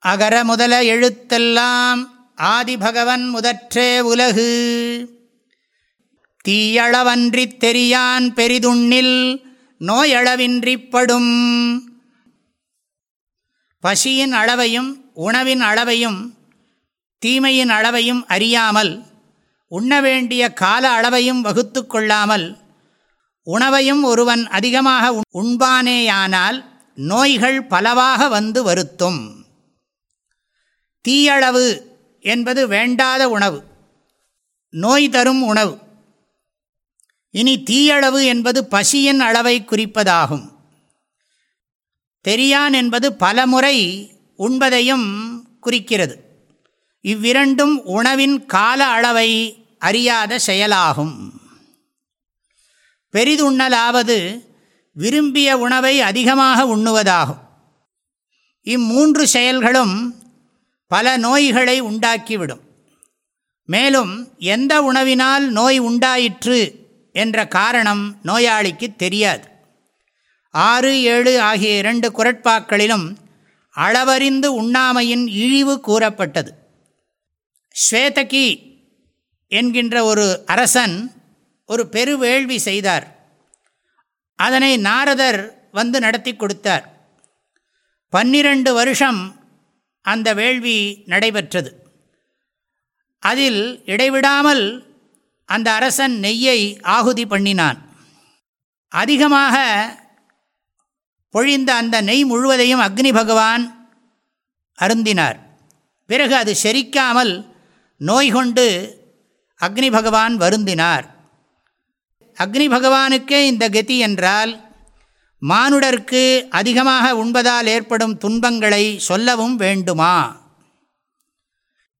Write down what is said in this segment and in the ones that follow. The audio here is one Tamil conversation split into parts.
அகர முதல எழுத்தெல்லாம் ஆதிபகவன் முதற்றே உலகு. தீயளவன்றித் தெரியான் பெரிதுண்ணில் நோயளவின்றிப்படும் பசியின் அளவையும் உணவின் அளவையும் தீமையின் அளவையும் அறியாமல் உண்ண வேண்டிய கால அளவையும் வகுத்து கொள்ளாமல் உணவையும் ஒருவன் அதிகமாக உண்பானேயானால் நோய்கள் பலவாக வந்து வருத்தும். தீயளவு என்பது வேண்டாத உணவு. நோய் தரும் உணவு. இனி தீயளவு என்பது பசியின் அளவை குறிப்பதாகும். தெரியான் என்பது பலமுறை உண்பதையும் குறிக்கிறது. இவ்விரண்டும் உணவின் கால அளவை அறியாத செயலாகும். பெரிதுண்ணலாவது விரும்பிய உணவை அதிகமாக உண்ணுவதாகும். இம்மூன்று செயல்களும் பல நோய்களை உண்டாக்கிவிடும். மேலும் எந்த உணவினால் நோய் உண்டாயிற்று என்ற காரணம் நோயாளிக்கு தெரியாது. ஆறு ஏழு ஆகிய இரண்டு குரட்பாக்களிலும் அளவறிந்து உண்ணாமையின் இழிவு கூறப்பட்டது. ஸ்வேதகி என்கின்ற ஒரு அரசன் ஒரு பெருவேள்வி செய்தார். அதனை நாரதர் வந்து நடத்தி கொடுத்தார். பன்னிரண்டு வருஷம் அந்த வேள்வி நடைபெற்றது. அதில் இடைவிடாமல் அந்த அரசன் நெய்யை ஆகுதி பண்ணினான். அதிகமாக பொழிந்த அந்த நெய் முழுவதையும் அக்னி பகவான் அருந்தினார். பிறகு அது செரிக்காமல் நோய் கொண்டு அக்னி பகவான் வருந்தினார். அக்னி பகவானுக்கே இந்த கதி என்றால் மானுடர்க்கு அதிகமாக உண்பதால் ஏற்படும் துன்பங்களை சொல்லவும் வேண்டுமா?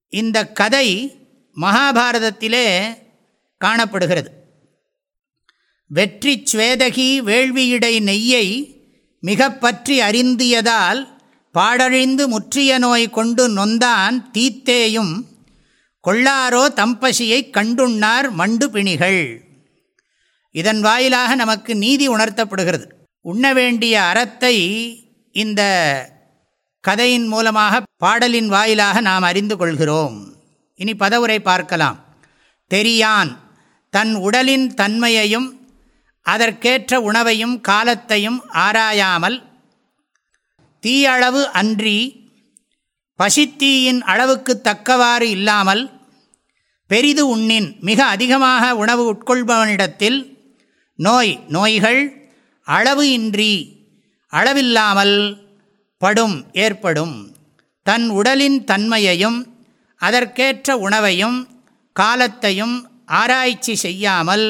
இந்த கதை மகாபாரதத்திலே காணப்படுகிறது. வெற்றி சுவேதகி வேள்வியிடை நெய்யை மிக பற்றி அறிந்தியதால் பாடழிந்து முற்றிய நோய் கொண்டு நொந்தான் தீத்தேயும் கொள்ளாரோ தம்பசியை கண்டுண்ணார் மண்டு பிணிகள். இதன் வாயிலாக நமக்கு நீதி உணர்த்தப்படுகிறது. உண்ண வேண்டிய அறத்தை இந்த கதையின் மூலமாக பாடலின் வாயிலாக நாம் அறிந்து கொள்கிறோம். இனி பதவுரை பார்க்கலாம். தெரியான் தன் உடலின் தன்மையையும் அதற்கேற்ற உணவையும் காலத்தையும் ஆராயாமல் தீயளவு அன்றி பசித்தீயின் அளவுக்கு தக்கவாறு இல்லாமல் பெரிது உண்ணின் மிக அதிகமாக உணவு உட்கொள்பவனிடத்தில் நோய் நோய்கள் அளவு இன்றி அளவில்லாமல் படும் ஏற்படும். தன் உடலின் தன்மையையும் அதற்கேற்ற உணவையும் காலத்தையும் ஆராய்ச்சி செய்யாமல்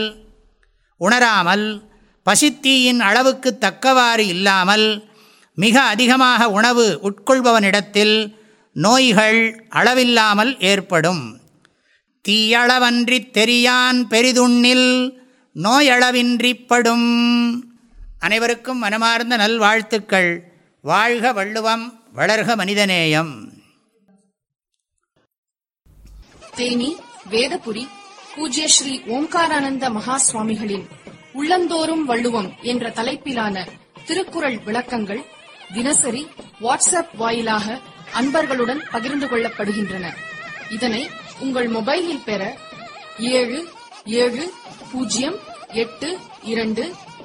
உணராமல் பசித்தீயின் அளவுக்கு தக்கவாறு இல்லாமல் மிக அதிகமாக உணவு உட்கொள்பவனிடத்தில் நோய்கள் அளவில்லாமல் ஏற்படும். தீயளவன்றி தெரியான் பெரிதுண்ணில் நோயளவின்றிப்படும் அனைவருக்கும் மனமார்ந்த நல்வாழ்த்துக்கள். வாழ்க வள்ளுவம் வளர்க மனிதநேயம். தேனி வேதபுரி பூஜ்ய ஸ்ரீ ஓம்காரானந்த மகா சுவாமிகளின் உள்ளந்தோறும் வள்ளுவம் என்ற தலைப்பிலான திருக்குறள் விளக்கங்கள் தினசரி வாட்ஸ்அப் வாயிலாக அன்பர்களுடன் பகிர்ந்து கொள்ளப்படுகின்றன. இதனை உங்கள் மொபைலில் பெற ஏழு ஏழு பூஜ்ஜியம் எட்டு இரண்டு